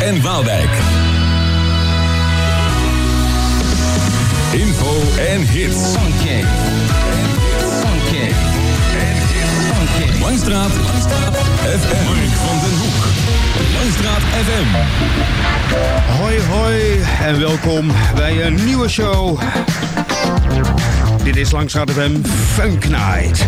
en Waalwijk. Info en hits. Funky. Funky. Funky. Langstraat. Langstraat. FM. Mark van den Hoek. Langstraat FM. Hoi hoi en welkom bij een nieuwe show. Dit is Langstraat FM Funk Night.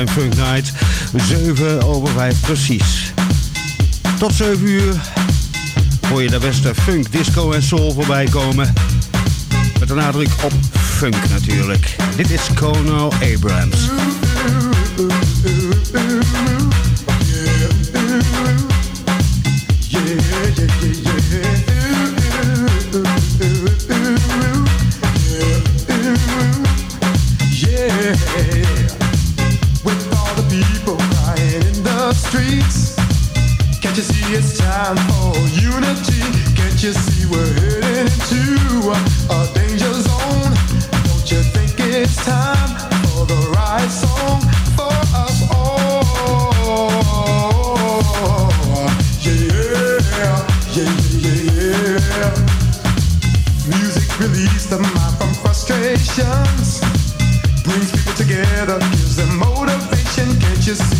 We Funk Night. 7 over 5 precies. Tot 7 uur hoor je de beste funk, disco en soul voorbij komen. Met een nadruk op funk natuurlijk. Dit is Kono Abrams. time for unity. Can't you see we're heading into a danger zone? Don't you think it's time for the right song for us all? Yeah, yeah, yeah, yeah. Music releases the mind from frustrations, brings people together, gives them motivation. Can't you see?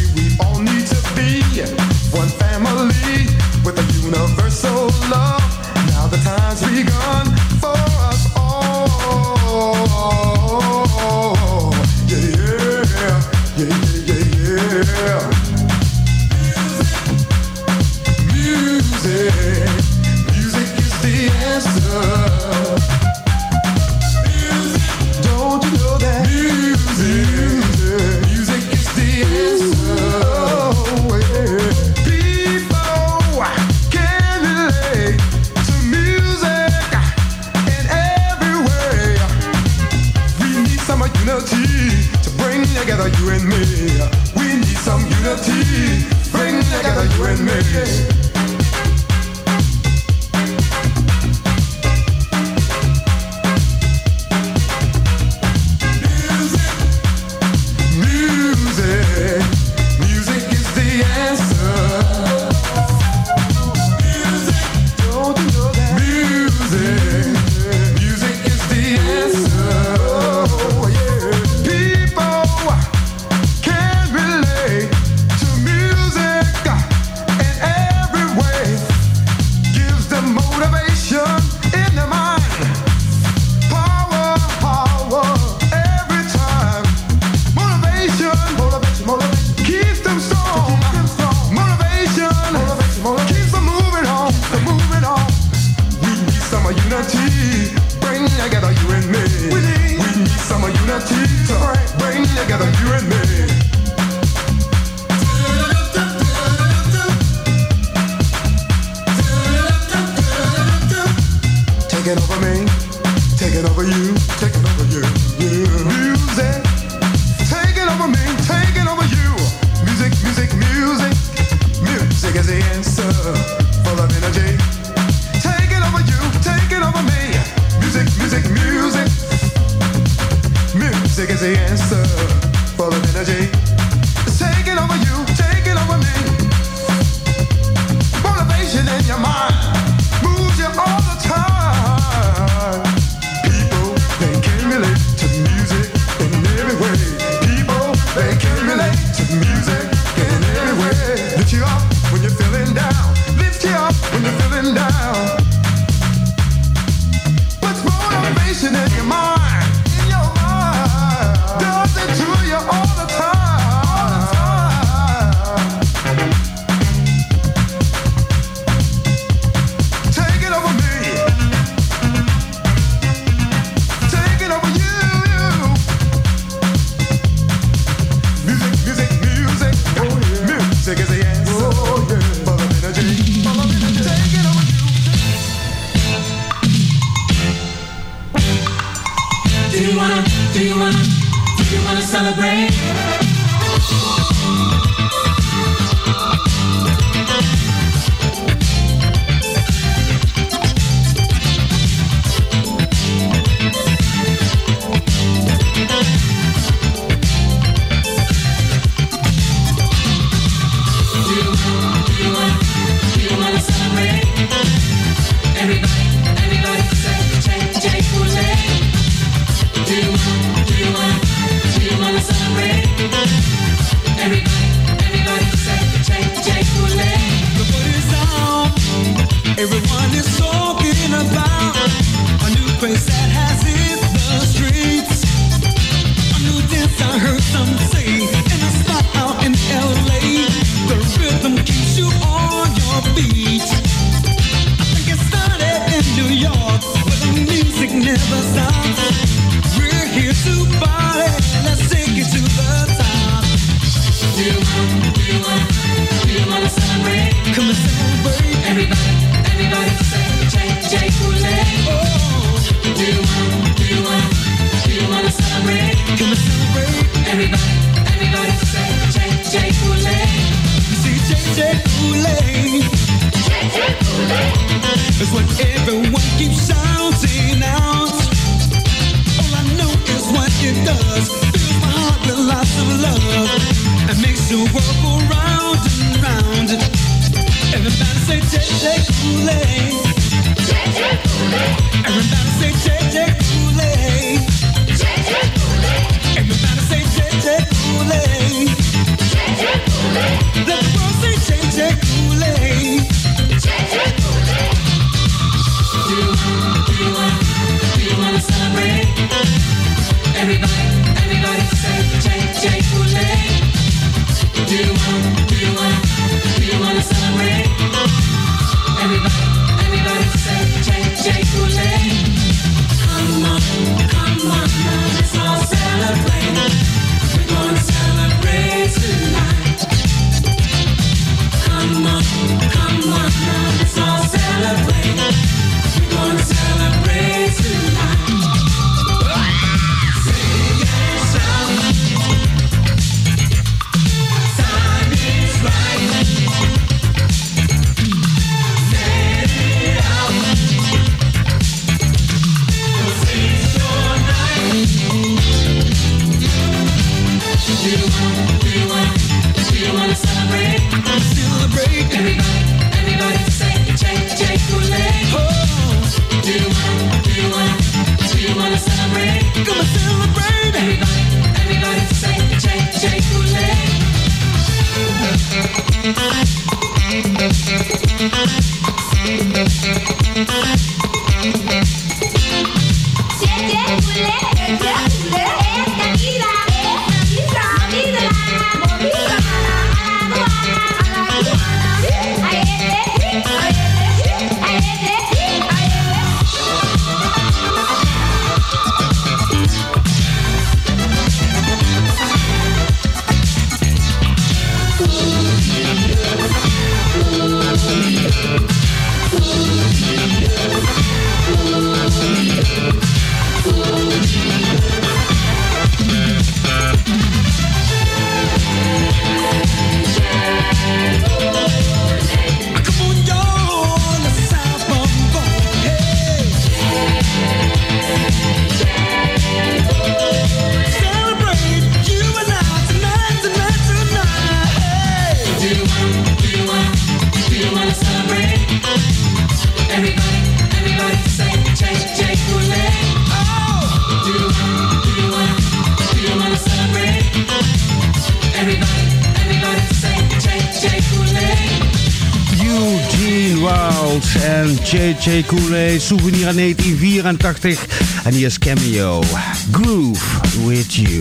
know that you Música J. Kool-Aid, souvenir aan 1984. En hier is Cameo, Groove With You.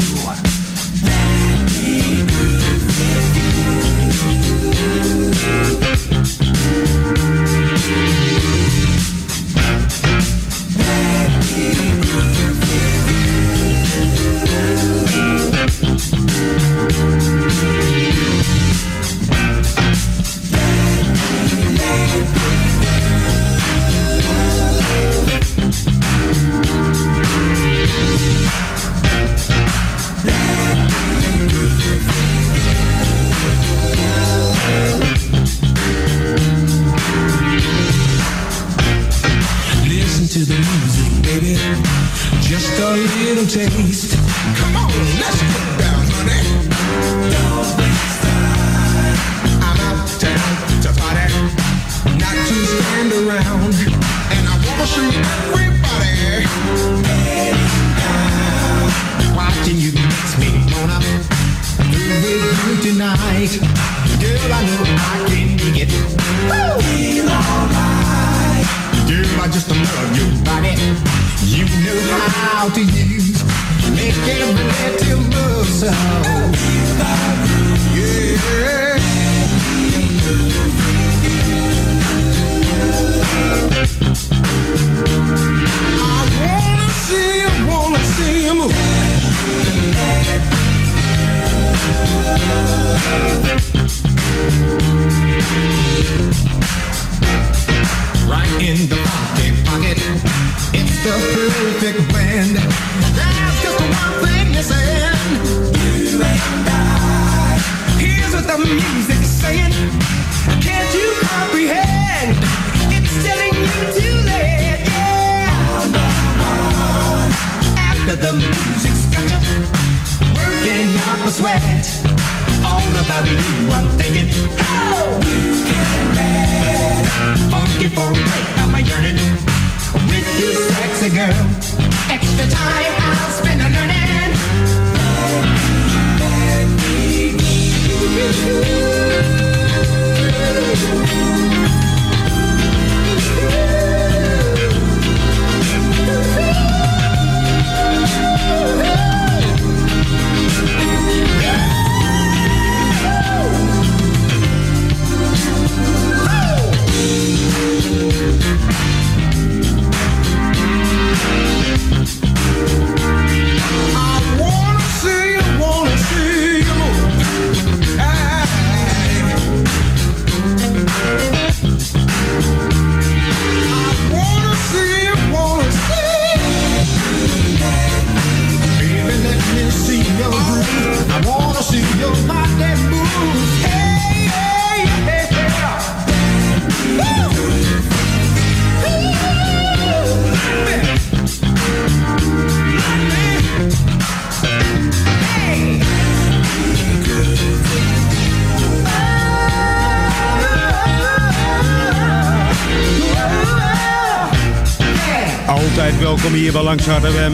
Langs HWM.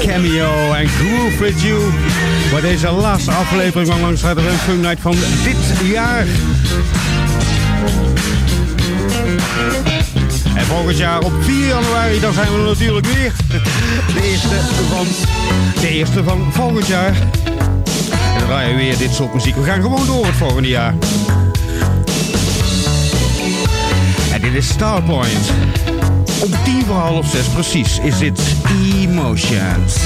Cameo en Groove With You. Bij deze laatste aflevering van Langs de Funk Night van dit jaar. En volgend jaar op 4 januari, dan zijn we natuurlijk weer. De eerste van, de eerste van volgend jaar. En dan draaien we weer dit soort muziek. We gaan gewoon door het volgende jaar. En dit is Starpoint. Om tien voor half zes precies is dit Emotions.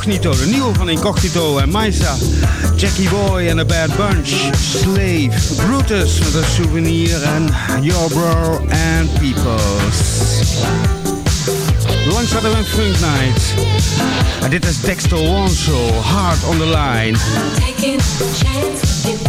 Incognito, de nieuwe van Incognito en Maisa. Jackie Boy en The Bad Bunch, Slave, Brutus met een souvenir en Your Bro and Peoples. Langs hadden we een Funk Night. Dit is Dexter Wanso, Hard on the Line. Taking a chance with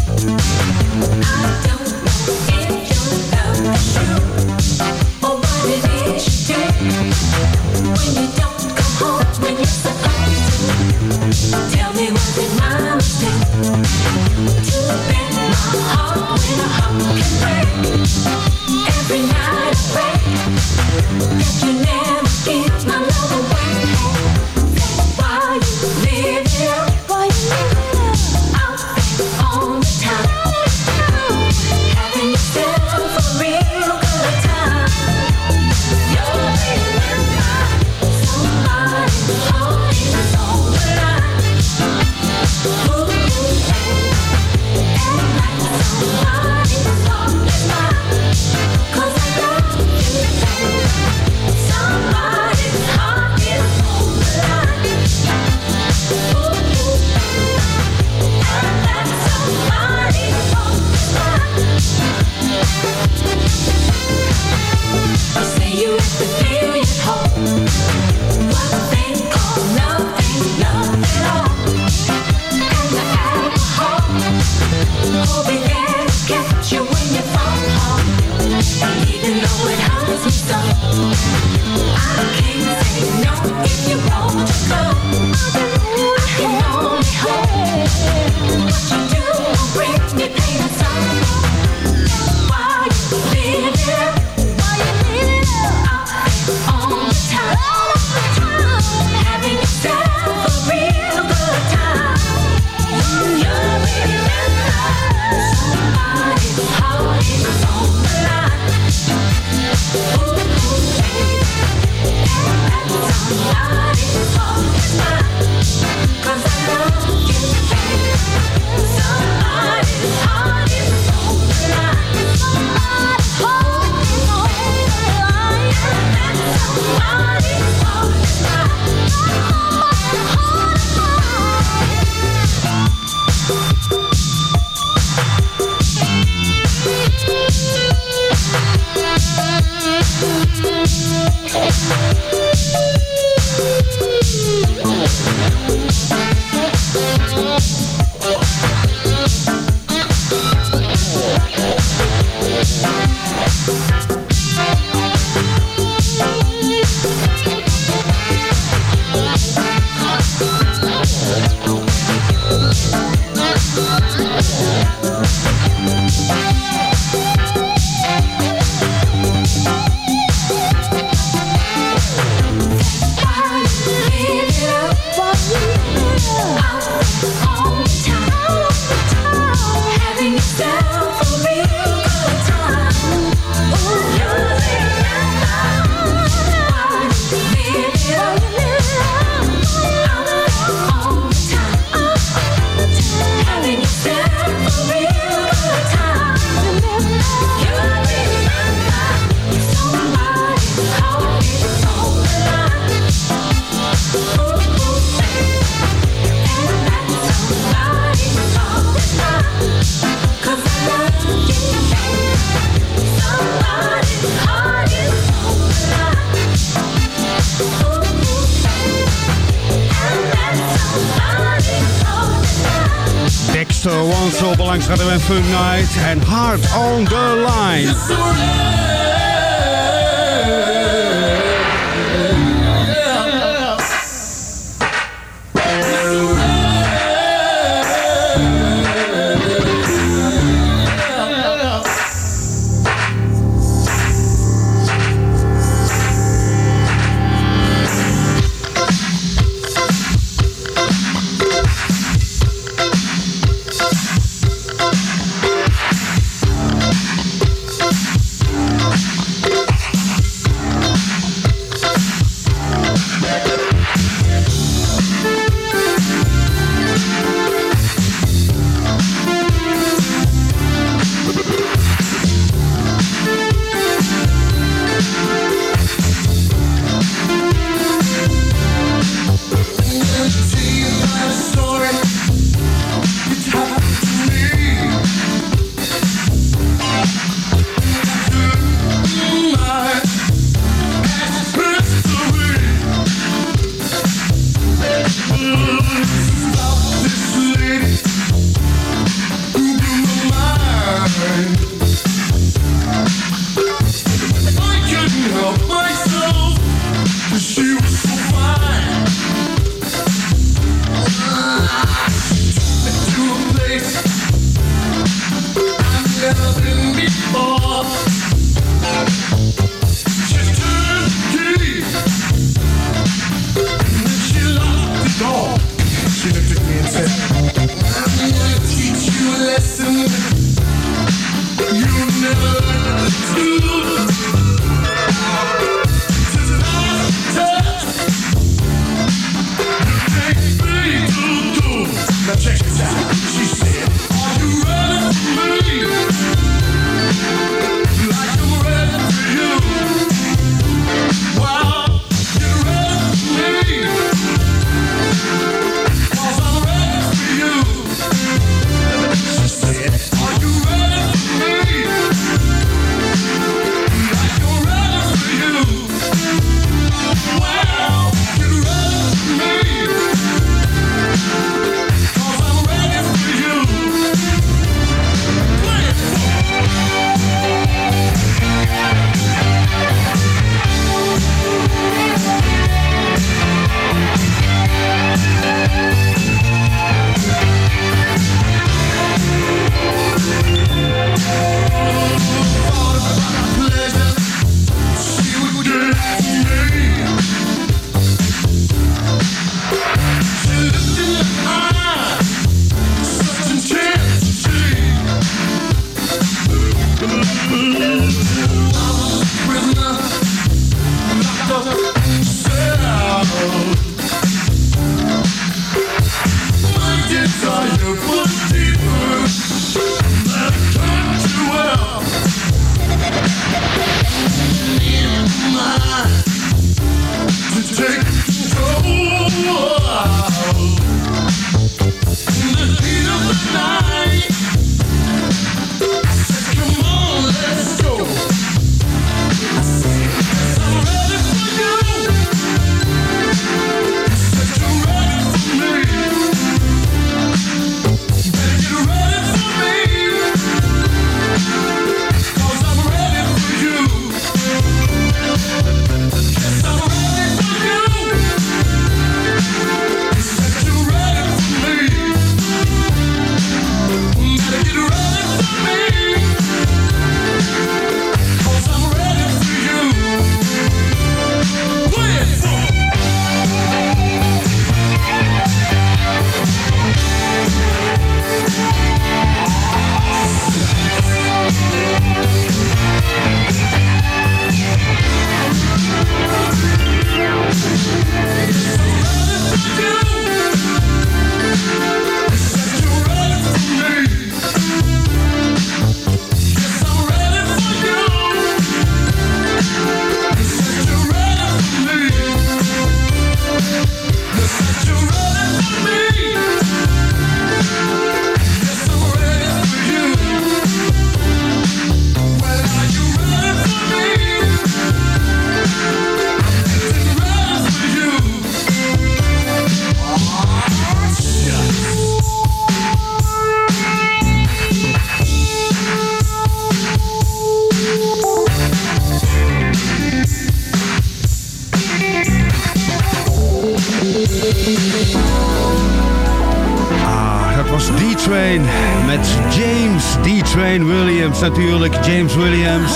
natuurlijk. James Williams.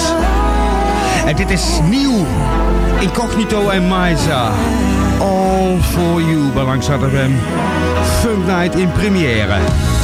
En dit is nieuw. Incognito en Maiza. All for you bij Langs Funk Night in première.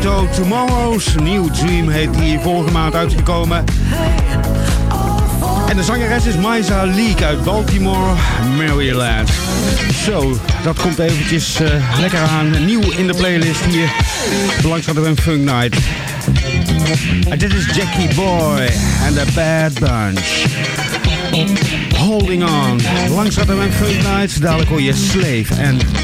Tomorrow's New Dream heet die vorige maand uitgekomen. En de zangeres is Maisa Leek uit Baltimore, Maryland. Zo, dat komt eventjes eh, lekker aan. Nieuw in de playlist hier. Belangstraat een Funk Night. Dit is Jackie Boy en The Bad Bunch. Holding on. Langstraat en Funk Night. Dadelijk hoor je Slave en...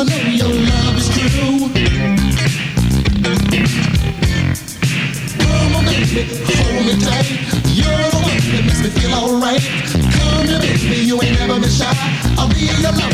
Come on, baby, hold me tight. You're the one that makes me feel alright. Come here, baby, you ain't never been shy. I'll be your love.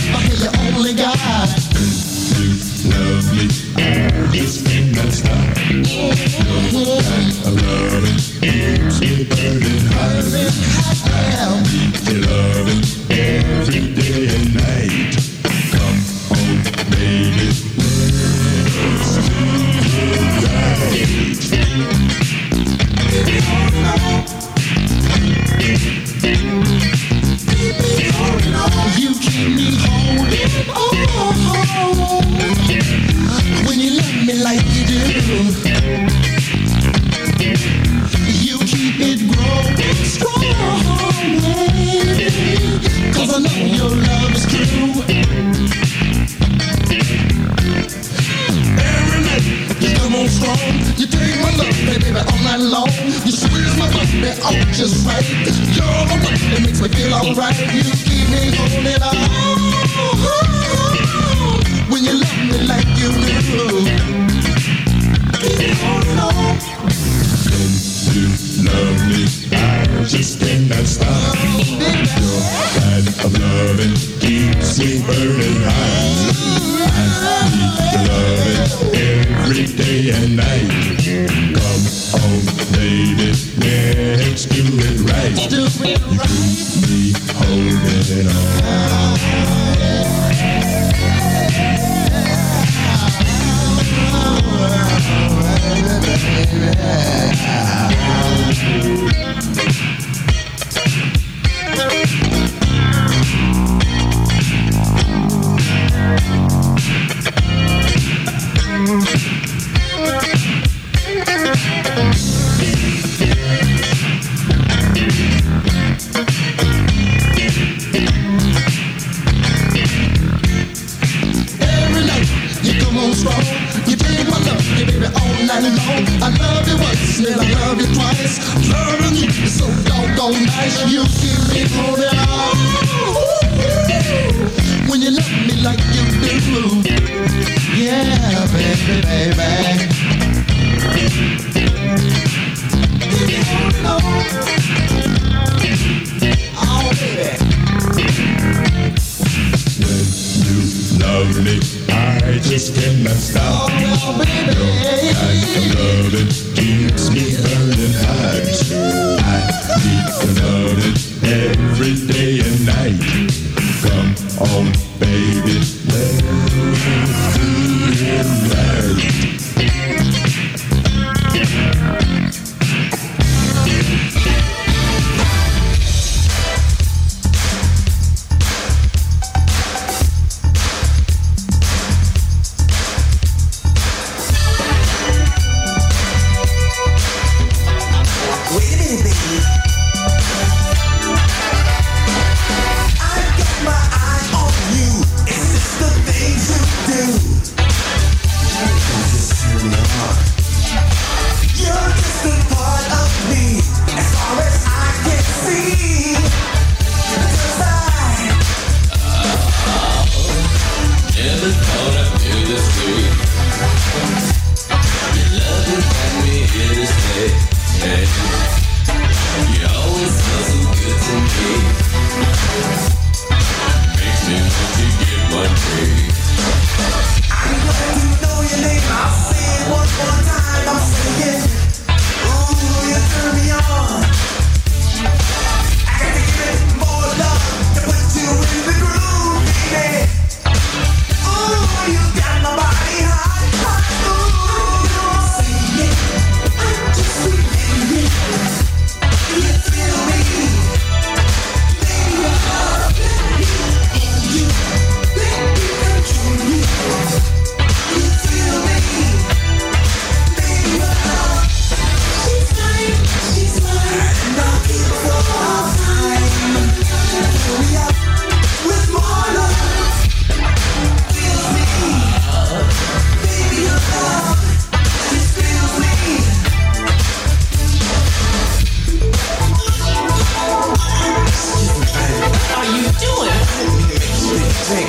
Take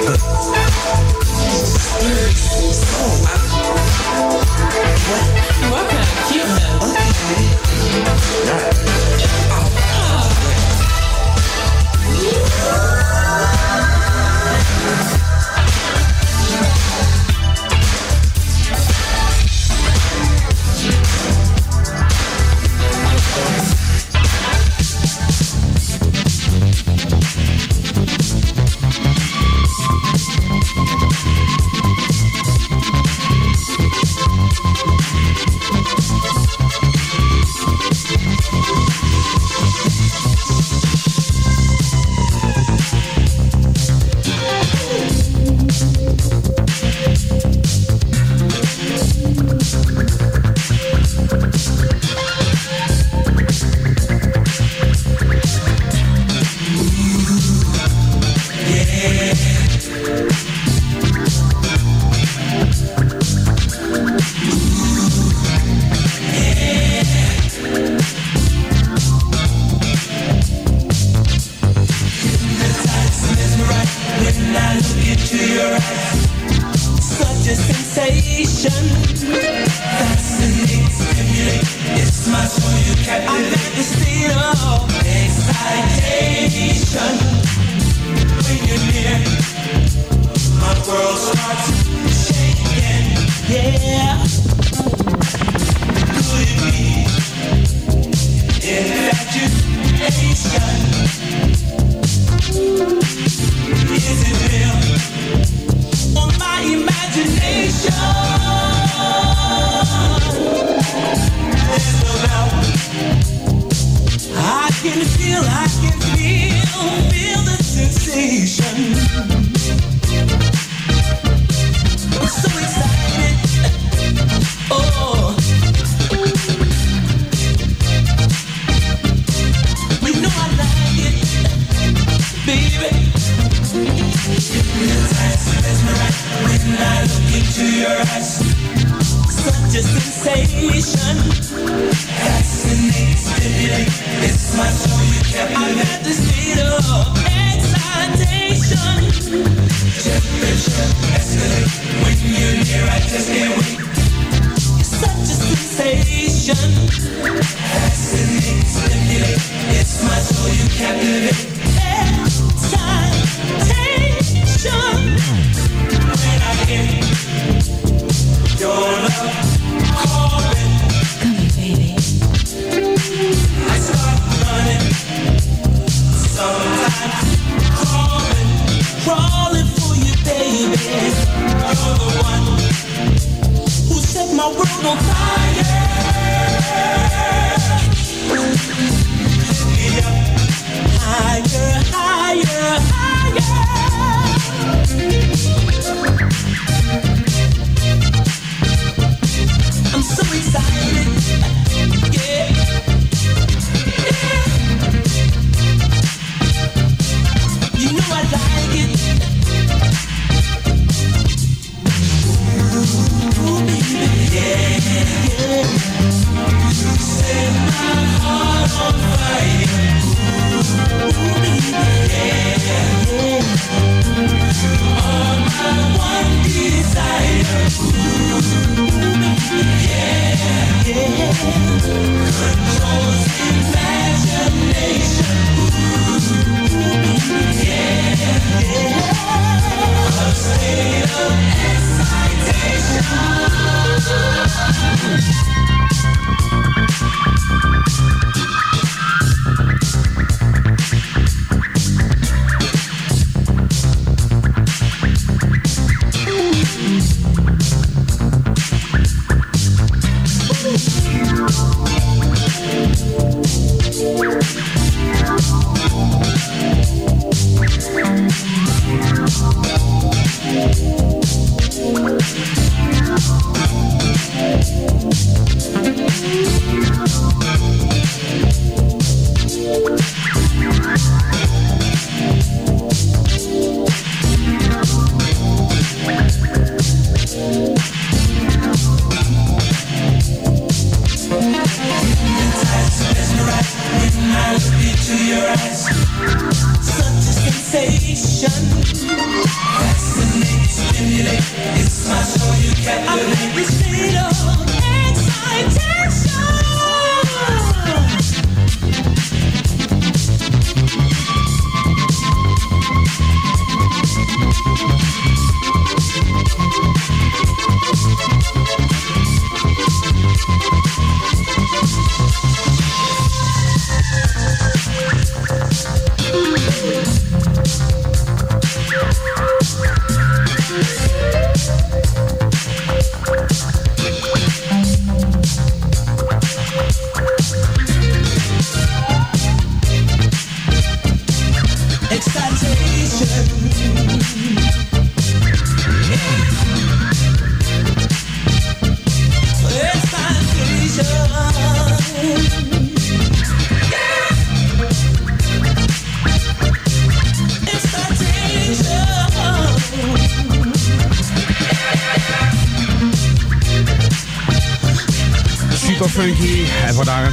Spirit.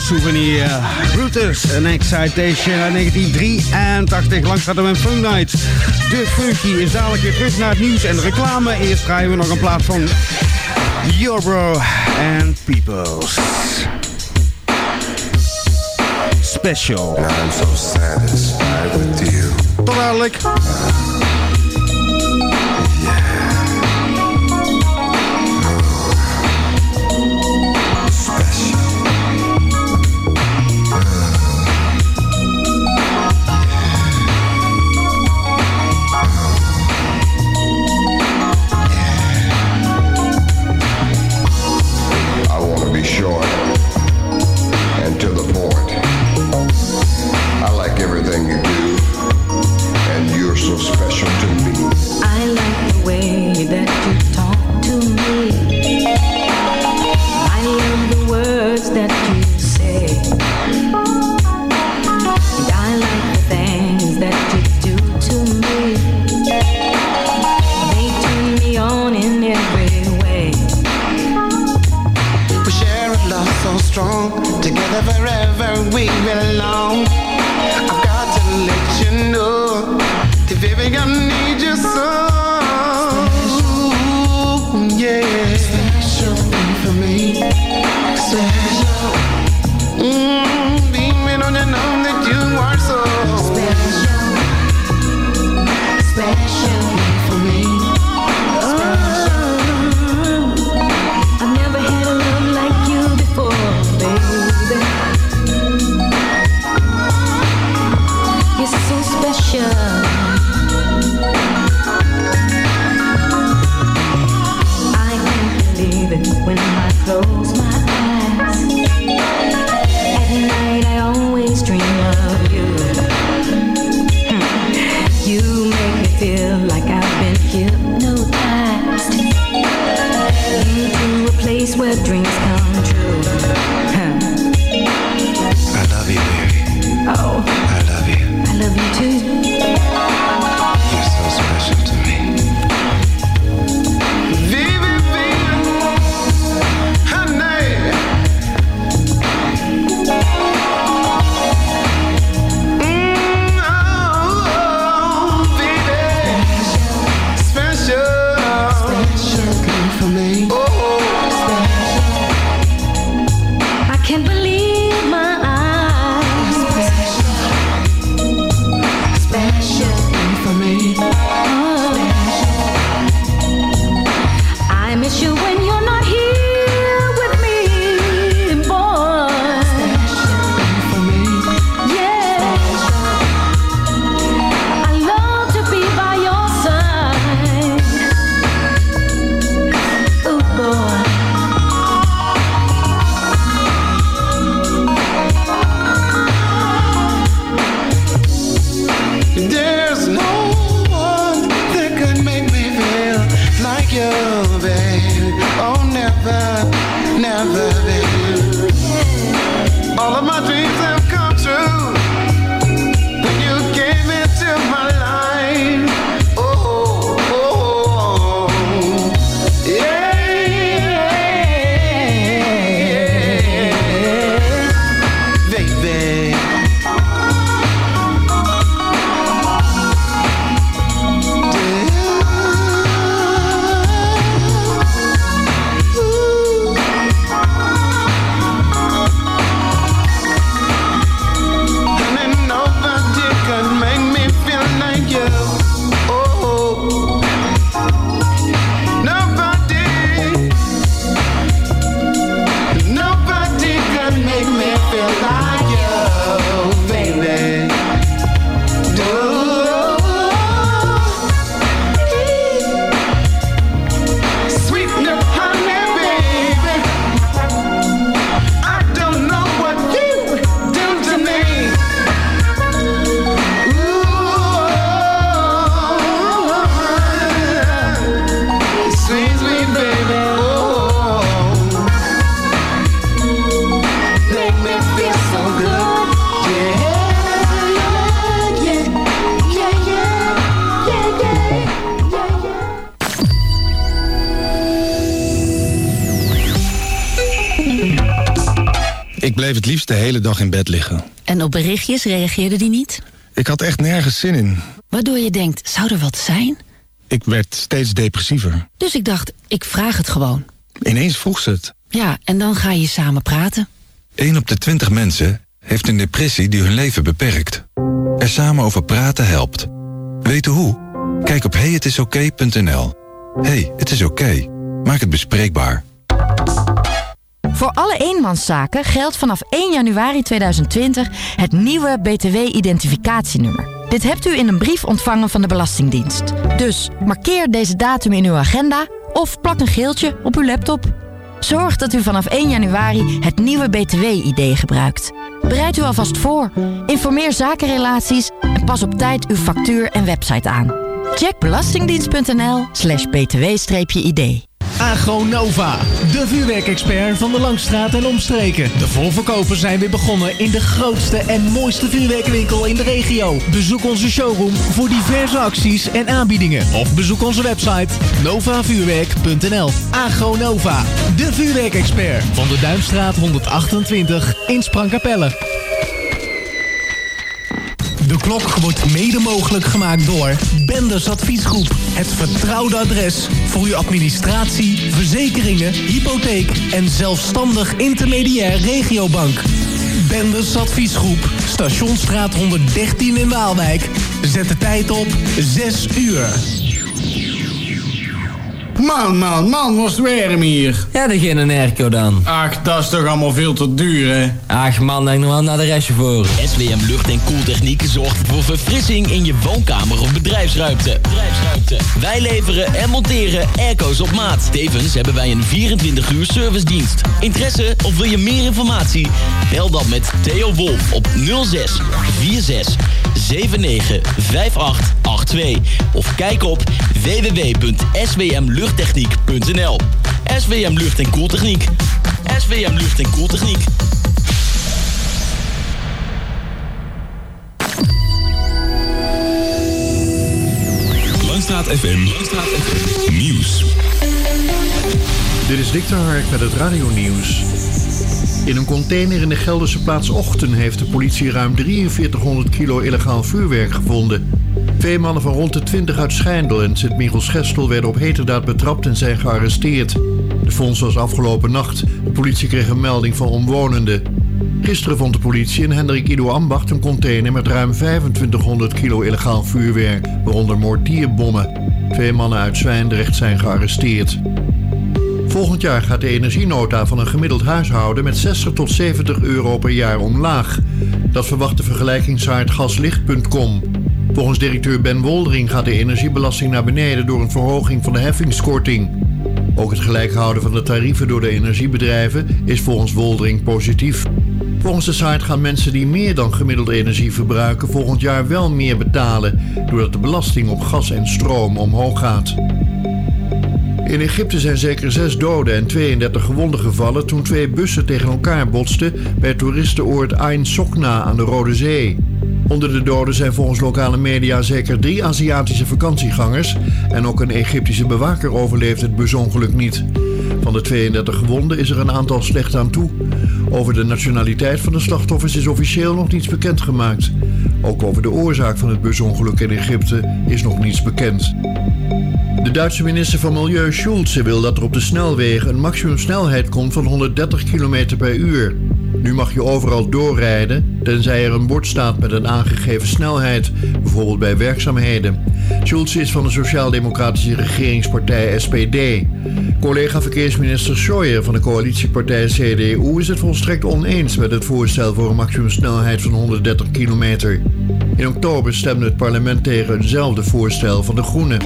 Souvenir. Brutus en Excitation uit 1983. Langs hadden we een Funk Night. De Funky is dadelijk weer terug naar het nieuws en reclame. Eerst draaien we nog een plaat van Bro and Peoples. Special. Now I'm so satisfied with you. Tot dadelijk. Ik bleef het liefst de hele dag in bed liggen. En op berichtjes reageerde die niet? Ik had echt nergens zin in. Waardoor je denkt, zou er wat zijn? Ik werd steeds depressiever. Dus ik dacht, ik vraag het gewoon. Ineens vroeg ze het. Ja, en dan ga je samen praten. 1 op de 20 mensen heeft een depressie die hun leven beperkt. Er samen over praten helpt. Weten hoe? Kijk op heyhetisoké.nl. Hey, het is oké. Maak het bespreekbaar. Voor alle eenmanszaken geldt vanaf 1 januari 2020 het nieuwe BTW-identificatienummer. Dit hebt u in een brief ontvangen van de Belastingdienst. Dus markeer deze datum in uw agenda of plak een geeltje op uw laptop. Zorg dat u vanaf 1 januari het nieuwe BTW-ID gebruikt. Bereid u alvast voor. Informeer zakenrelaties en pas op tijd uw factuur en website aan. Check belastingdienst.nl slash btw-id. Agronova, de vuurwerkexpert van de Langstraat en omstreken. De voorverkopen zijn weer begonnen in de grootste en mooiste vuurwerkwinkel in de regio. Bezoek onze showroom voor diverse acties en aanbiedingen. Of bezoek onze website novavuurwerk.nl. Agronova, de vuurwerkexpert van de Duimstraat 128 in Sprangkapelle. De klok wordt mede mogelijk gemaakt door Benders Adviesgroep. Het vertrouwde adres voor uw administratie, verzekeringen, hypotheek en zelfstandig intermediair regiobank. Benders Adviesgroep, Stationsstraat 113 in Waalwijk. Zet de tijd op 6 uur. Man, man, man, was het warm hier. Ja, dat geen een airco dan. Ach, dat is toch allemaal veel te duur, hè? Ach man, denk nog wel naar de restje voor. SWM Lucht en Koeltechniek zorgt voor verfrissing in je woonkamer of bedrijfsruimte. bedrijfsruimte. Wij leveren en monteren airco's op maat. Tevens hebben wij een 24 uur servicedienst. Interesse of wil je meer informatie? Bel dan met Theo Wolf op 06 46 79 5882 of kijk op www.swmluchttechniek.nl SWM Lucht en Koeltechniek. SWM Lucht en Koeltechniek. Langstraat FM. Langstraat FM. Nieuws. Dit is Dick de Hark met het radionieuws. In een container in de Gelderse plaats Ochten heeft de politie ruim 4300 kilo illegaal vuurwerk gevonden. Twee mannen van rond de 20 uit Schijndel en Sint-Michels-Gestel werden op heterdaad betrapt en zijn gearresteerd. De fonds was afgelopen nacht. De politie kreeg een melding van omwonenden. Gisteren vond de politie in Hendrik Ido Ambacht een container met ruim 2500 kilo illegaal vuurwerk, waaronder mortierbommen. Twee mannen uit Zwijndrecht zijn gearresteerd. Volgend jaar gaat de energienota van een gemiddeld huishouden met 60 tot 70 euro per jaar omlaag. Dat verwacht de vergelijkingssite gaslicht.com. Volgens directeur Ben Woldering gaat de energiebelasting naar beneden door een verhoging van de heffingskorting. Ook het gelijk houden van de tarieven door de energiebedrijven is volgens Woldering positief. Volgens de site gaan mensen die meer dan gemiddeld energie verbruiken volgend jaar wel meer betalen, doordat de belasting op gas en stroom omhoog gaat. In Egypte zijn zeker zes doden en 32 gewonden gevallen toen twee bussen tegen elkaar botsten bij toeristenoord Ain Sokna aan de Rode Zee. Onder de doden zijn volgens lokale media zeker drie Aziatische vakantiegangers en ook een Egyptische bewaker overleeft het busongeluk niet. Van de 32 gewonden is er een aantal slecht aan toe. Over de nationaliteit van de slachtoffers is officieel nog niets bekendgemaakt. Ook over de oorzaak van het busongeluk in Egypte is nog niets bekend. De Duitse minister van Milieu Schulze wil dat er op de snelwegen een maximumsnelheid komt van 130 km per uur. Nu mag je overal doorrijden, tenzij er een bord staat met een aangegeven snelheid, bijvoorbeeld bij werkzaamheden. Schulze is van de sociaal-democratische regeringspartij SPD. Collega verkeersminister Scheuer van de coalitiepartij CDU is het volstrekt oneens met het voorstel voor een maximumsnelheid van 130 kilometer. In oktober stemde het parlement tegen eenzelfde voorstel van de Groenen.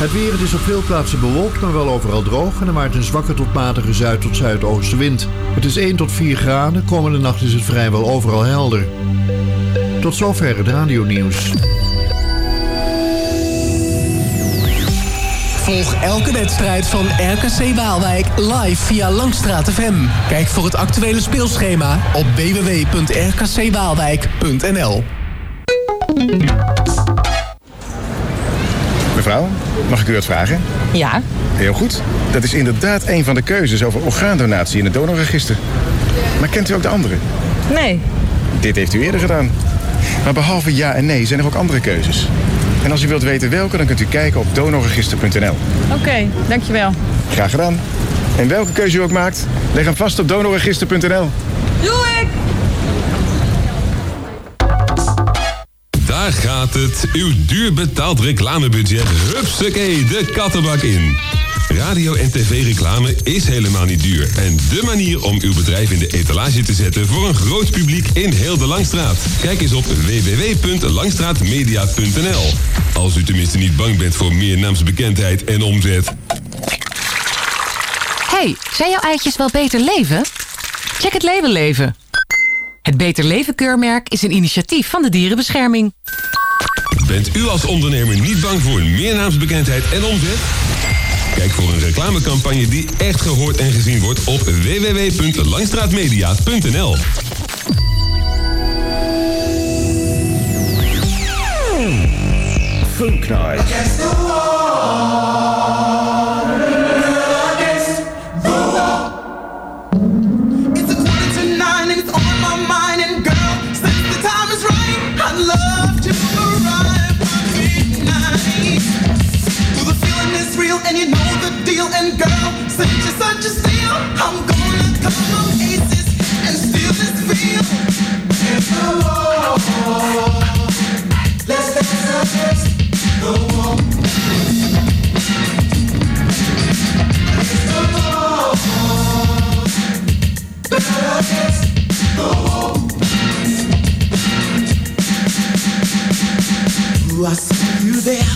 Het weer het is op veel plaatsen bewolkt, maar wel overal droog en er waait een zwakke tot matige zuid- tot zuidoostenwind. Het is 1 tot 4 graden, komende nacht is het vrijwel overal helder. Tot zover het radionieuws. Volg elke wedstrijd van RKC Waalwijk live via Langstraat FM. Kijk voor het actuele speelschema op www.rkcwaalwijk.nl Mevrouw, mag ik u wat vragen? Ja, Heel goed. Dat is inderdaad een van de keuzes over orgaandonatie in het donorregister. Maar kent u ook de andere? Nee. Dit heeft u eerder gedaan. Maar behalve ja en nee zijn er ook andere keuzes. En als u wilt weten welke, dan kunt u kijken op donorregister.nl. Oké, dankjewel. Graag gedaan. En welke keuze u ook maakt, leg hem vast op donorregister.nl. Doe ik! Daar gaat het. Uw duur betaald reclamebudget. Hupsakee, de kattenbak in. Radio- en tv-reclame is helemaal niet duur. En de manier om uw bedrijf in de etalage te zetten voor een groot publiek in heel de Langstraat. Kijk eens op www.langstraatmedia.nl. Als u tenminste niet bang bent voor meer naamsbekendheid en omzet. hey, zijn jouw eitjes wel beter leven? Check het label leven. Het Beter Leven keurmerk is een initiatief van de dierenbescherming. Bent u als ondernemer niet bang voor meer naamsbekendheid en omzet? Kijk voor een reclamecampagne die echt gehoord en gezien wordt op www.langstraatmedia.nl. Funk the deal and girl, since you're such a steal, I'm gonna come up aces and steal this feel. It's the law. Let's dance against the wall. It's the law. Ooh, I saw you there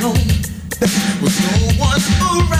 alone. There was no one around.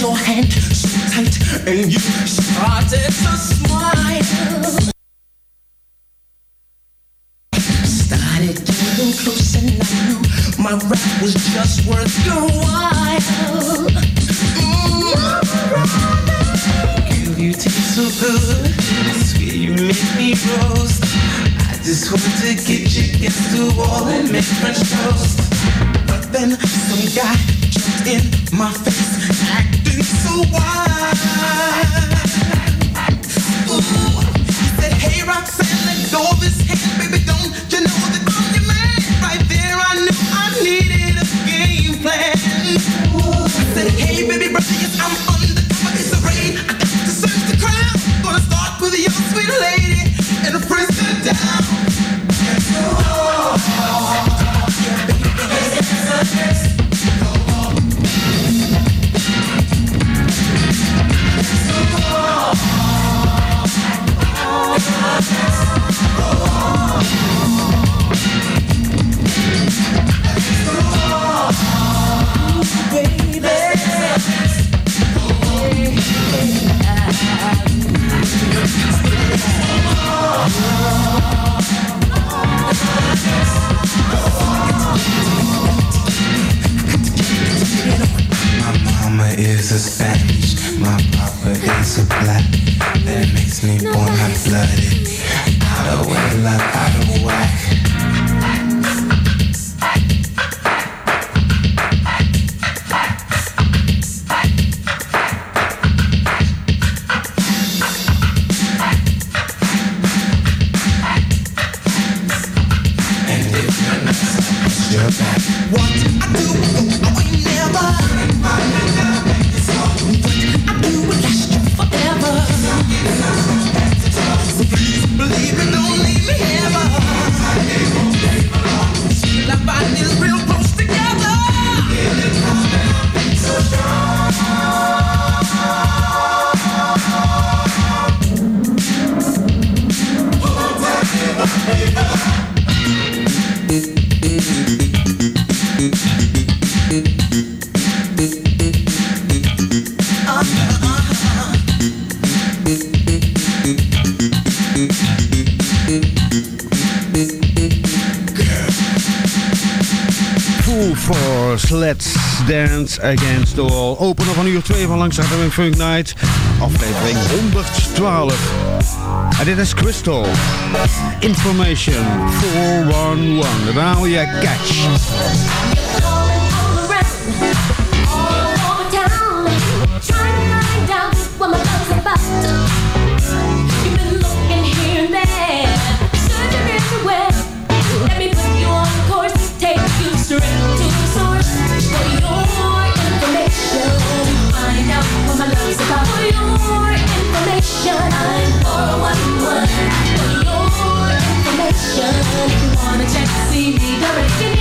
your hand so tight and you started to smile. French toast. But then some guy jumped in my face, Doors, Let's Dance Against the Wall. Opener van uur 2 van Langs Harderwijk Funk Night. Aflevering 112. En dit is Crystal. Information 411. Daarna je Catch. Check, see me, direct,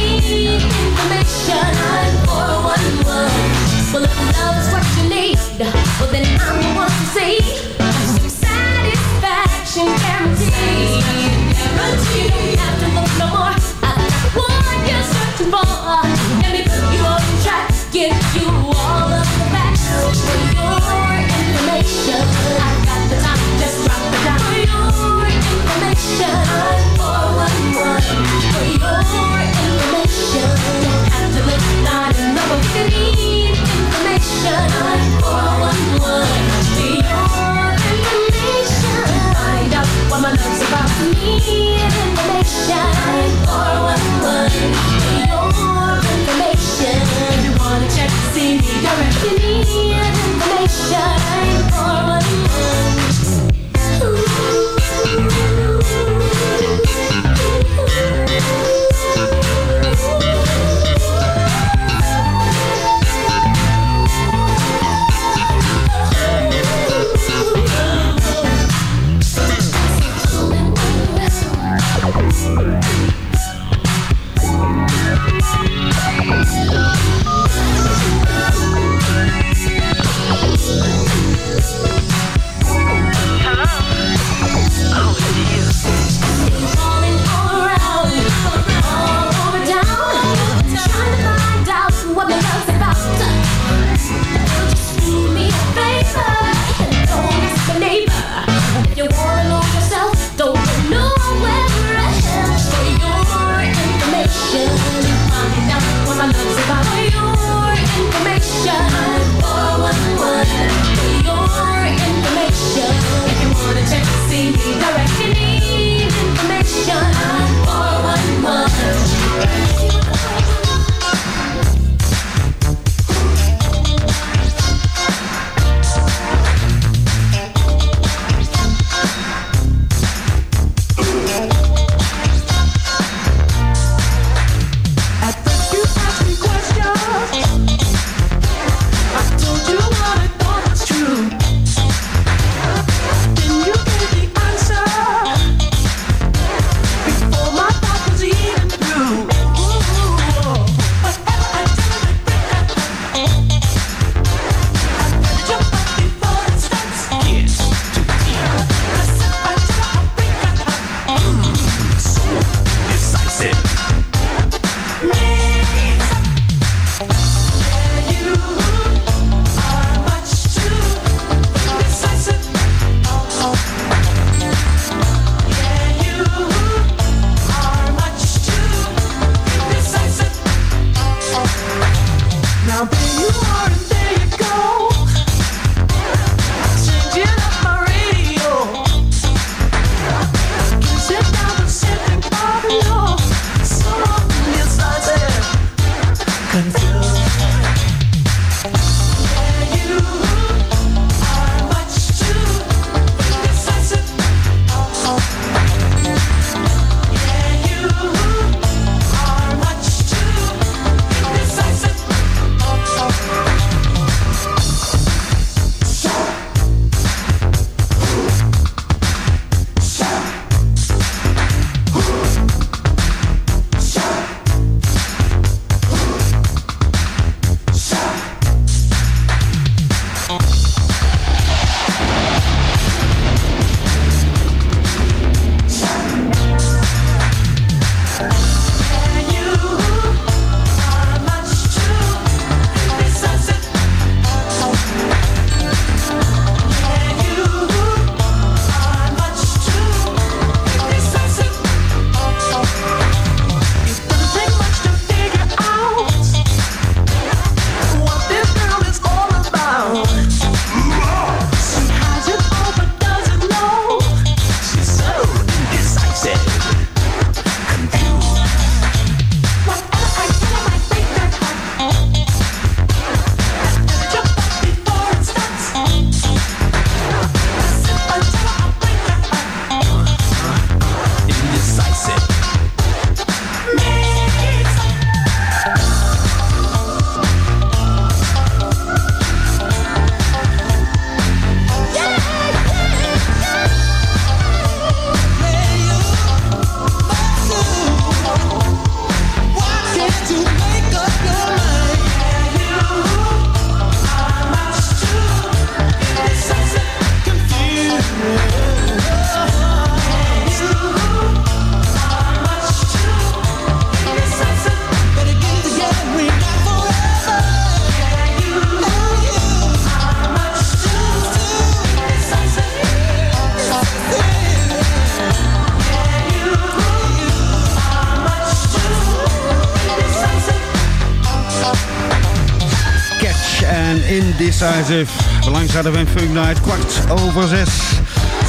if. Belangrijke van Funk Night, kwart over zes.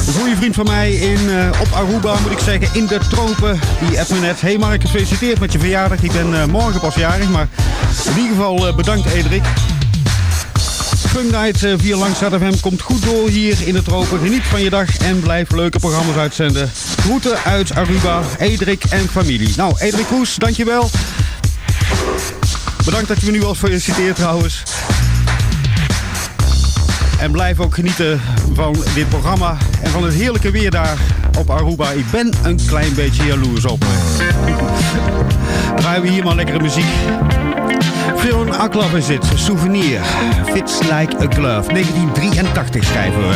Een goede vriend van mij in, eh, op Aruba, moet ik zeggen, in de tropen. Die app me net. Hey Mark, gefeliciteerd met je verjaardag. Ik ben eh, morgen pas jarig, maar in ieder geval eh, bedankt Edrik. Funk Night via Langs FM komt goed door hier in de tropen. Geniet van je dag en blijf leuke programma's uitzenden. Groeten uit Aruba, Edrik en familie. Nou, Edrik Roes, dankjewel. Bedankt dat je me nu al feliciteert trouwens. En blijf ook genieten van dit programma en van het heerlijke weer daar op Aruba. Ik ben een klein beetje jaloers op. Draaien we hier maar lekkere muziek. Phil Aklaf is dit, Souvenir. Fits Like a Glove. 1983 schrijven we.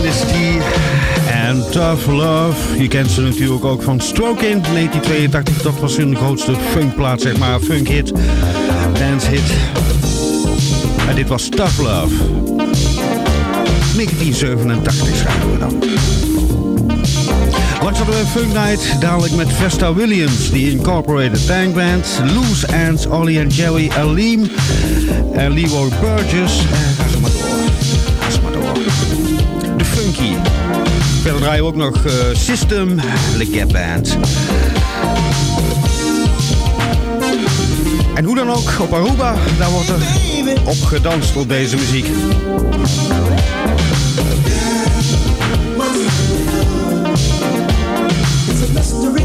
Dynasty en Tough Love. Je kent ze natuurlijk ook van Stroke in 1982. Dat was hun grootste funkplaat, zeg maar. Funk hit, dance hit. En dit was Tough Love. 1987 schrijven we dan. Wat hadden we Funk Night? Dadelijk met Vesta Williams, die Incorporated Tank Band, Loose Ants, Ollie and Jerry, Aleem en Leroy Burgess. Verder draaien we ook nog eh, System, Le Gap Band. En hoe dan ook, op Aruba, daar wordt er opgedanst tot deze muziek. It's.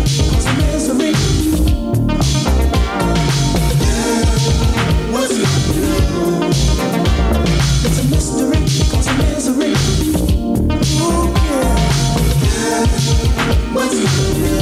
What's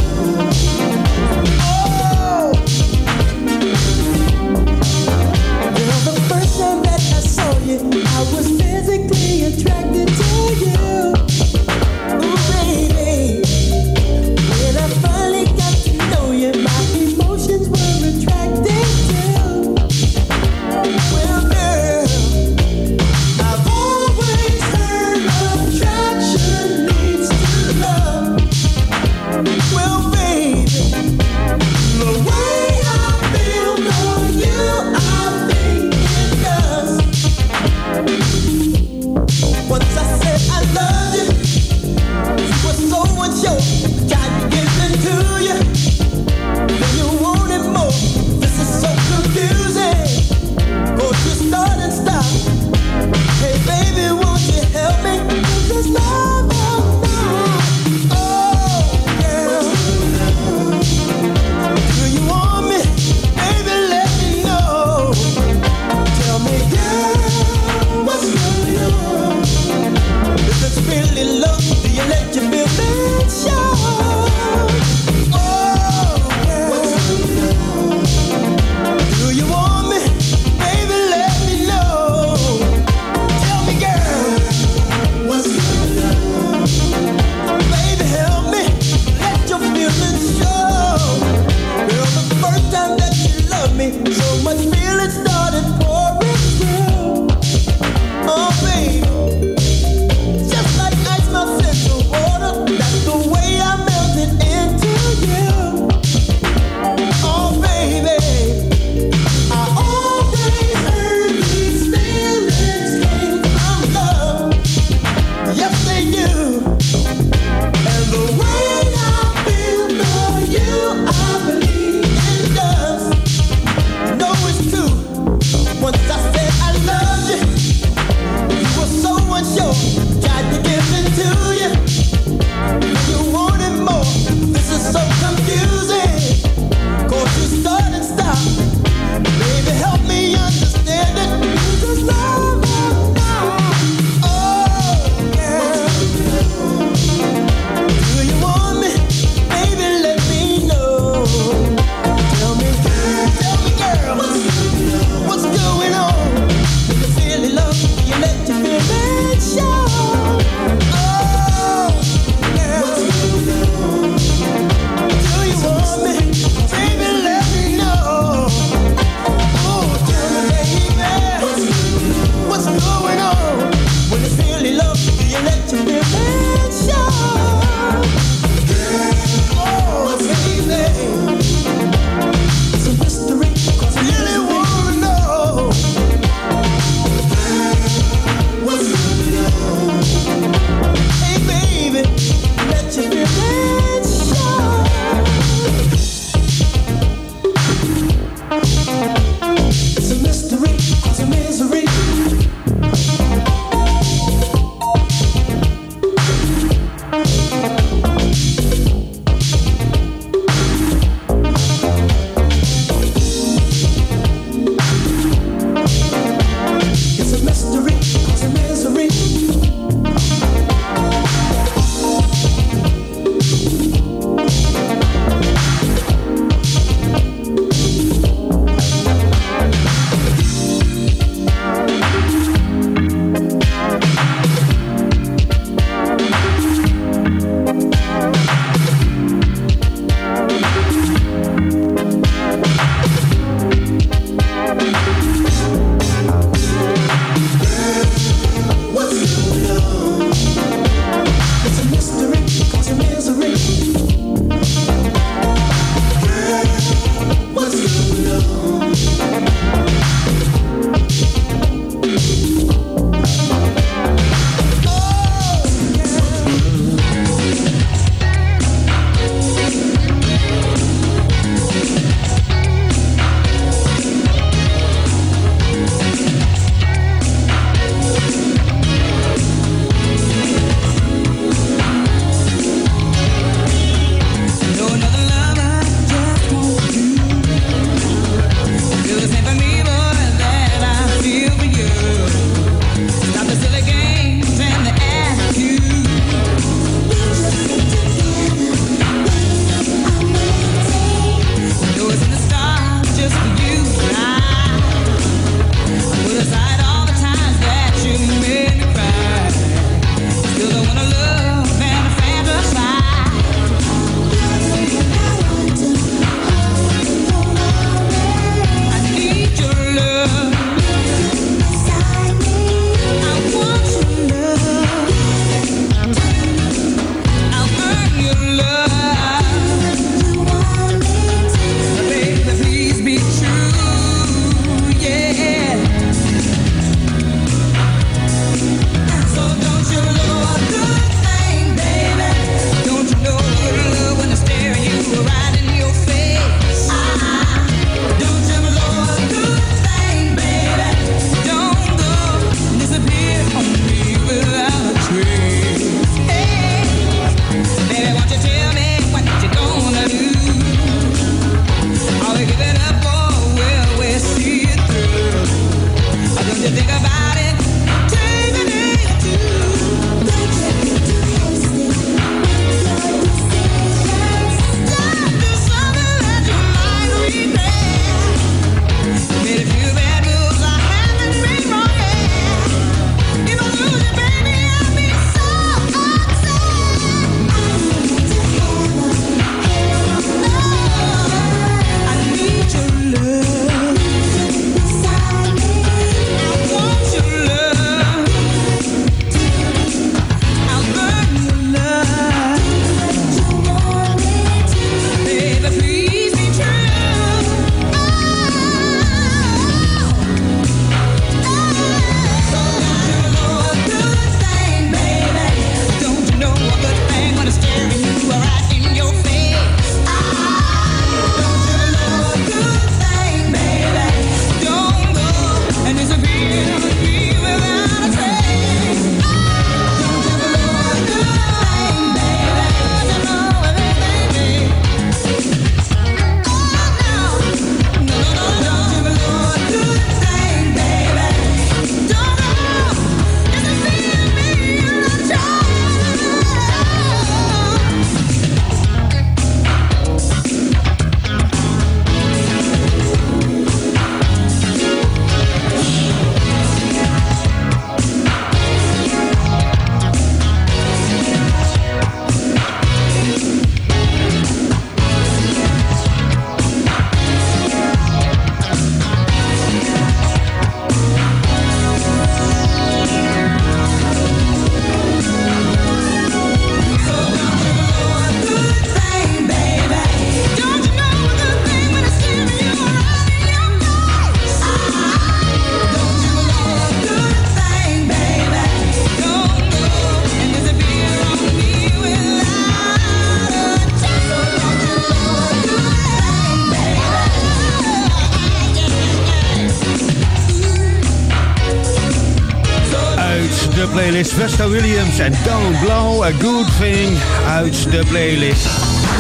playlist Vesta Williams en Don't Blow, A Good Thing uit de playlist.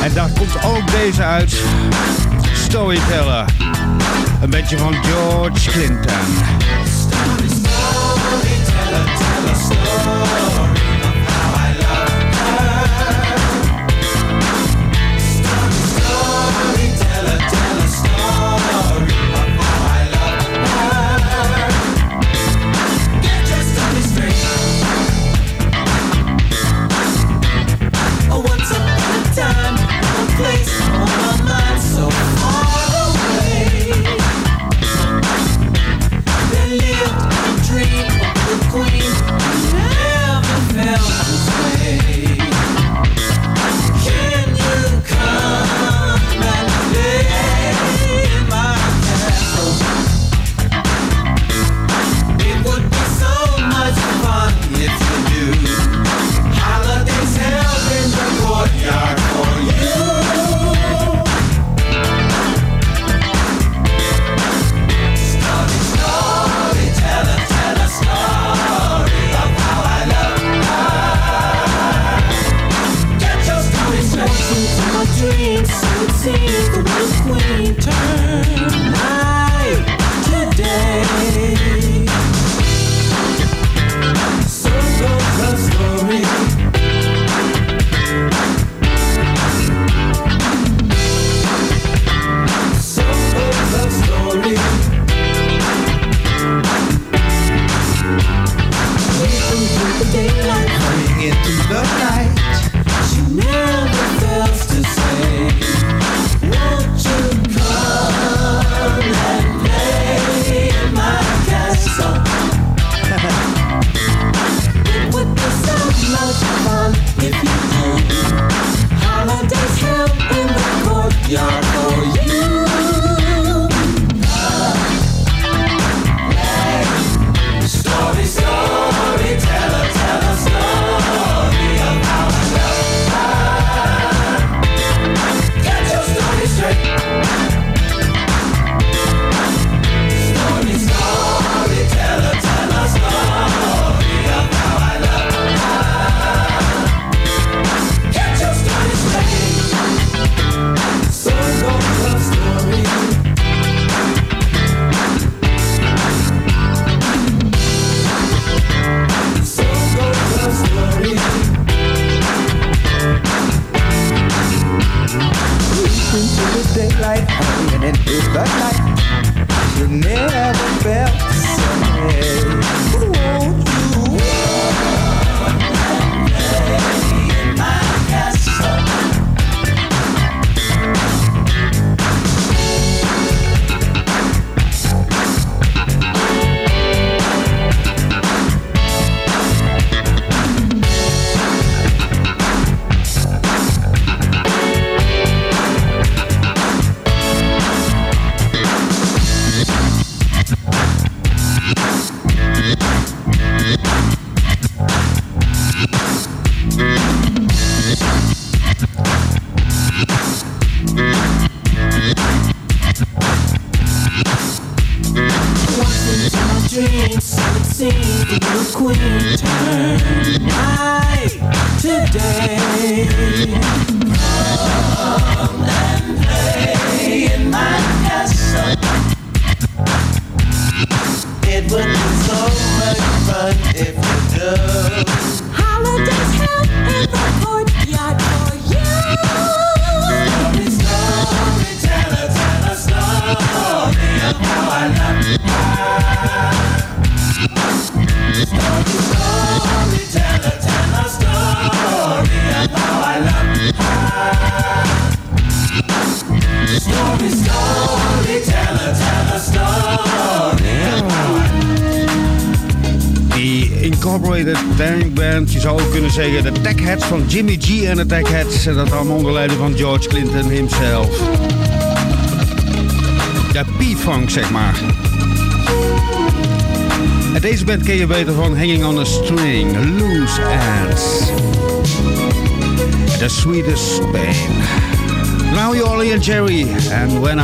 En daar komt ook deze uit, Storyteller. Een beetje van George Clinton.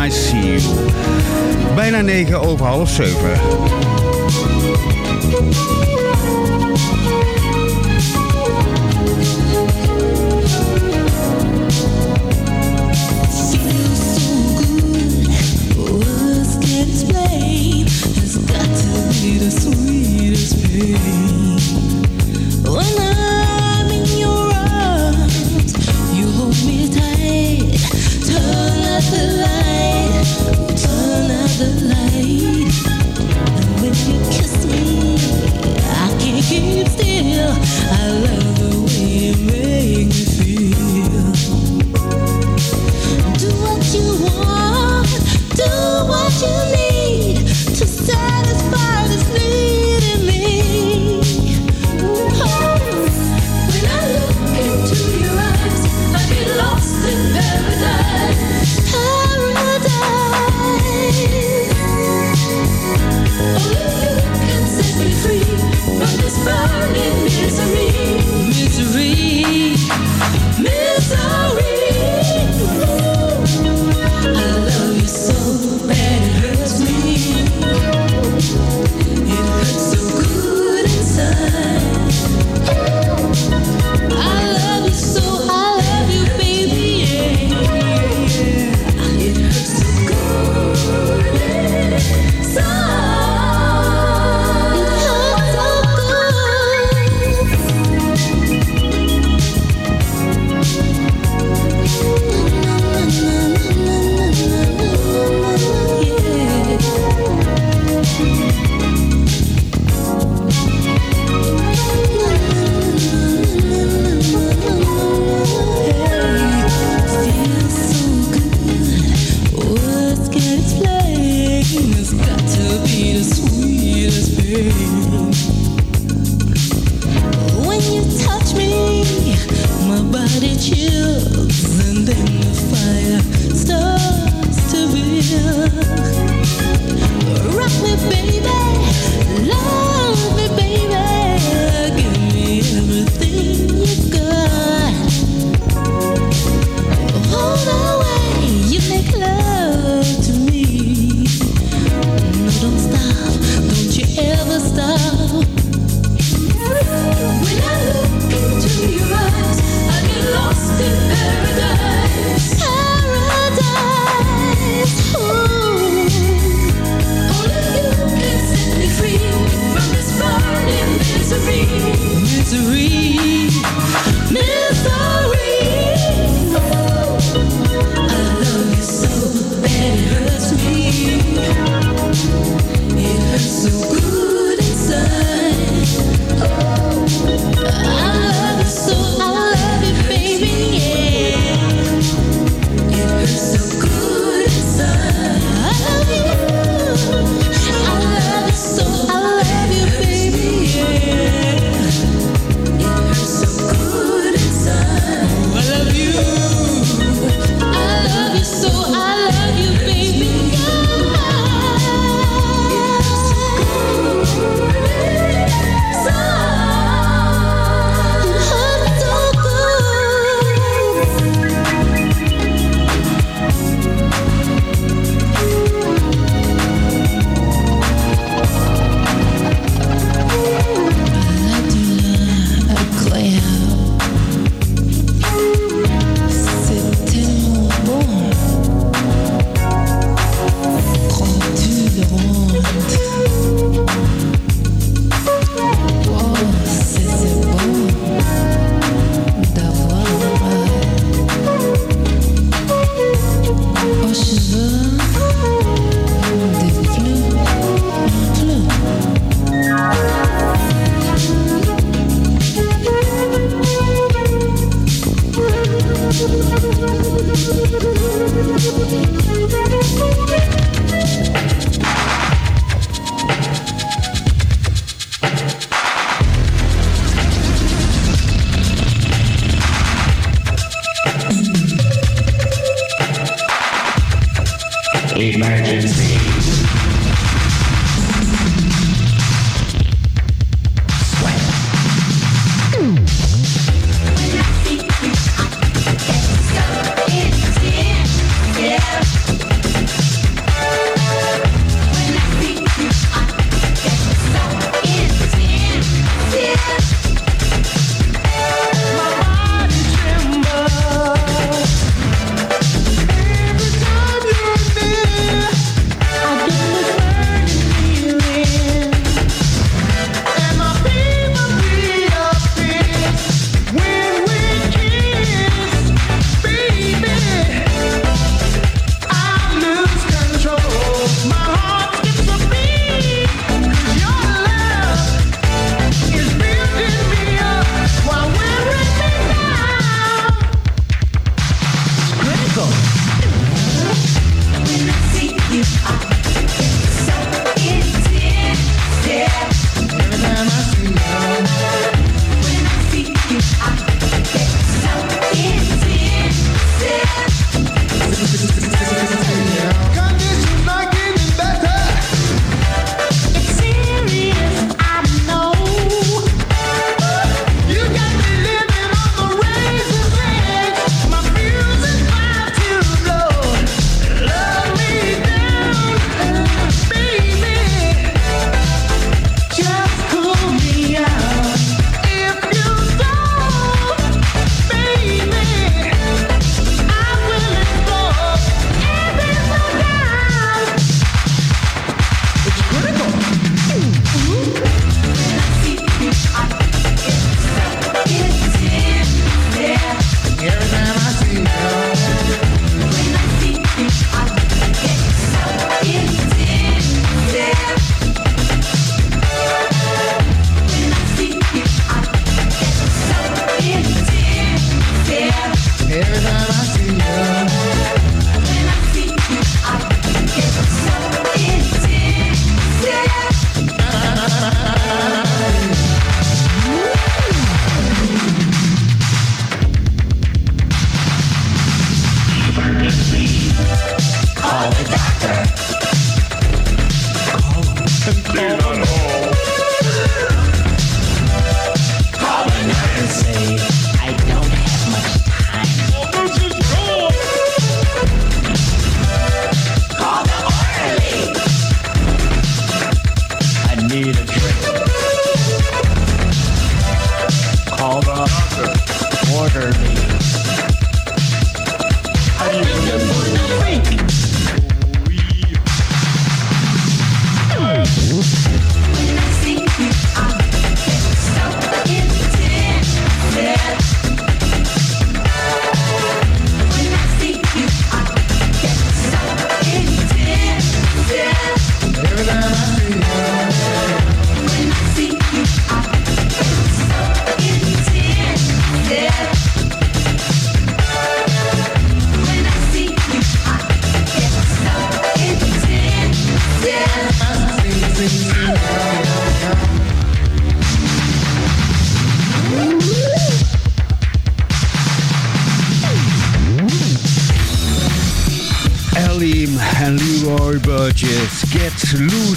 I See You. Bijna 9 over half 7.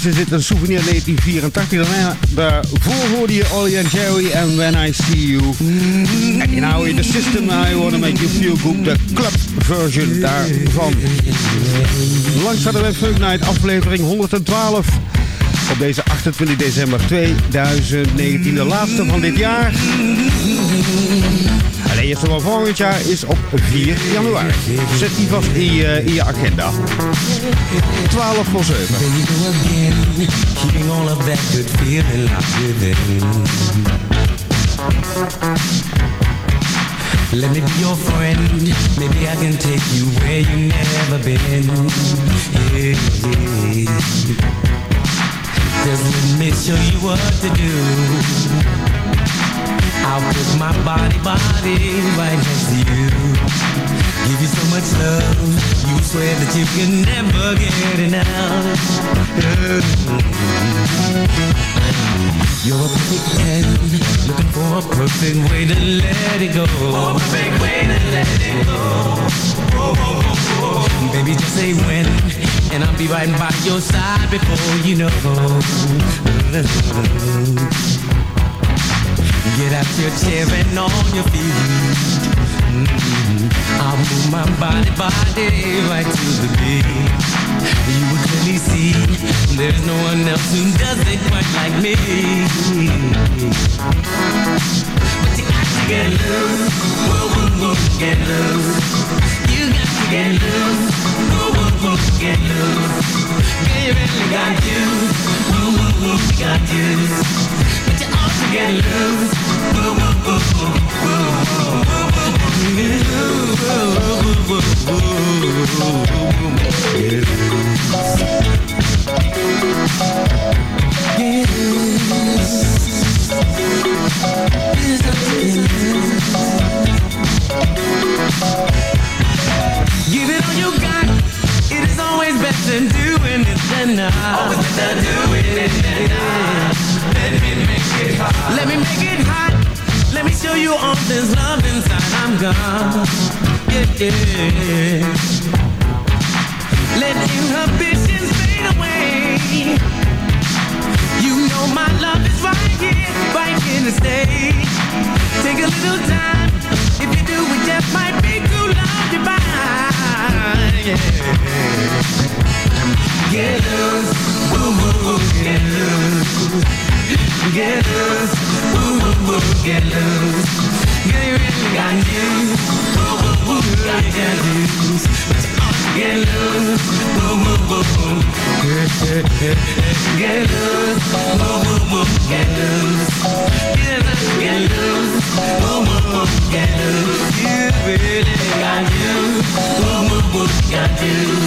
Is dit een souvenir 1984. Daarna- Daarvoor hoorde je Ollie and Jerry en When I See You. En nou in de system, I Wanna Make You Feel Good, de club version daarvan. Langs hadden we Funk aflevering 112. Op deze 28 december 2019, de laatste van dit jaar. Eerste van volgend jaar is op 4 januari. Zet die vast in je, in je agenda. 12 voor 7. There you go again, keeping all of that good feeling locked within. Let me be your friend, maybe I can take you where you never been. Yeah, yeah. Just let me show you what to do. I'll put my body, body right next to you. Give you so much love, you swear that you can never get enough. You're a perfect ten, looking for a perfect way to let it go. Oh, perfect way to let it go. Oh, oh, oh, oh. Baby, just say when, and I'll be right by your side before you know. Get out your chair and on your feet. Mm, I'll move my body, body right to the beat. You will clearly see there's no one else who does it quite like me. But you got to get loose, whoa, whoa, whoa, get loose. You got to get loose, whoa, whoa, whoa, get loose. Yeah, you really got you, whoa, whoa, whoa, got you. But you get loose, whoa, whoa, whoa. Get loose, get loose. Give it all you got. It is. Always better doing it than not. Let me make it hot. Let me show you all this love inside. I'm gone. Yeah, yeah. Let inhibitions fade away. You know my love is right here, right here to stay. Take a little time. If you do, it just might be too get loose. Girl, you really got news. Whoa, whoa, whoa, girl, you got news. Get loose. Whoa, whoa, whoa. Get loose. Whoa, whoa, whoa. Get loose. Get loose. Get loose. Whoa, whoa, whoa. Get loose. You really got news. Whoa, whoa, whoa. Got news.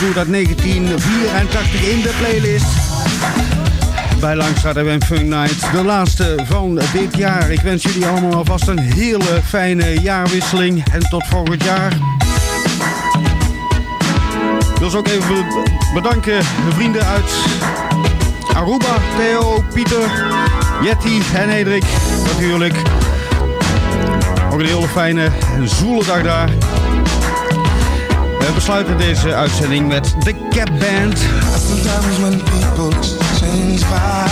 doe dat 1984 in de playlist. Bij Langstraat en Funk Night, de laatste van dit jaar. Ik wens jullie allemaal alvast een hele fijne jaarwisseling en tot volgend jaar. Ik wil ze ook even bedanken, de vrienden uit Aruba, Theo, Pieter, Jetty en Hedrik natuurlijk. Ook een hele fijne en zoele dag daar. We besluiten deze uitzending met The Cap Band.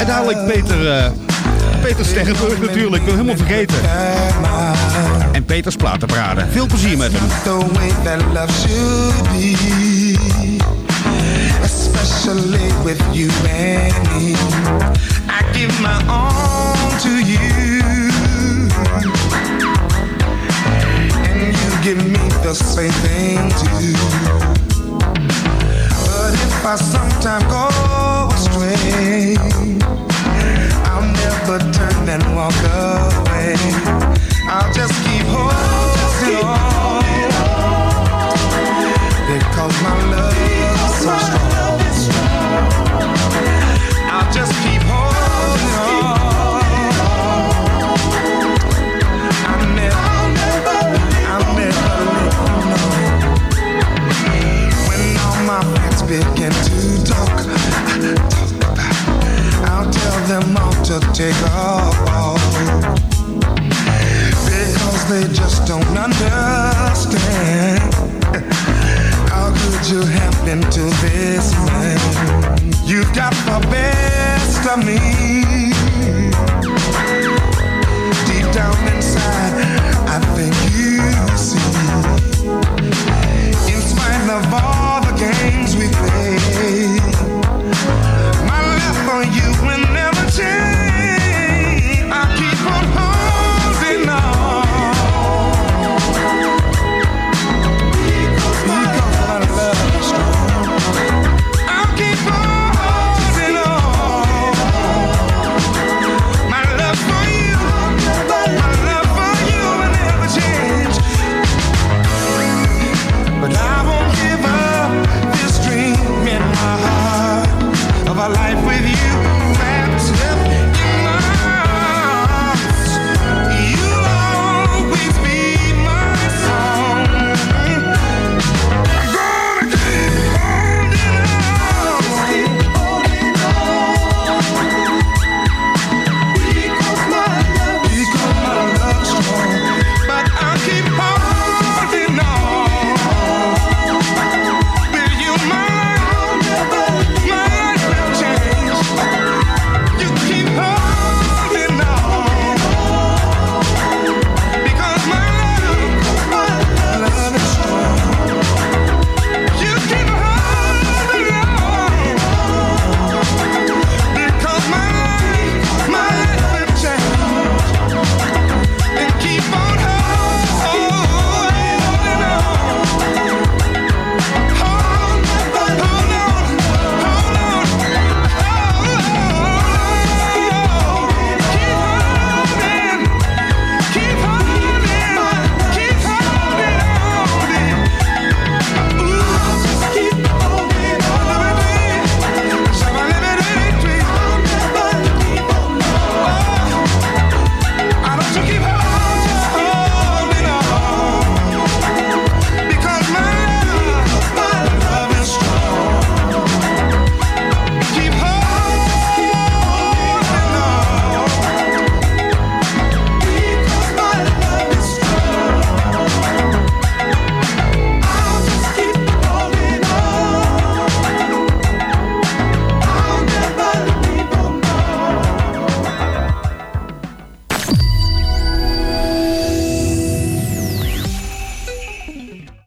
En dadelijk Peter, uh, Peter Sterrenburg natuurlijk. Ik wil helemaal vergeten. En Peters platenbraden. Veel plezier met hem.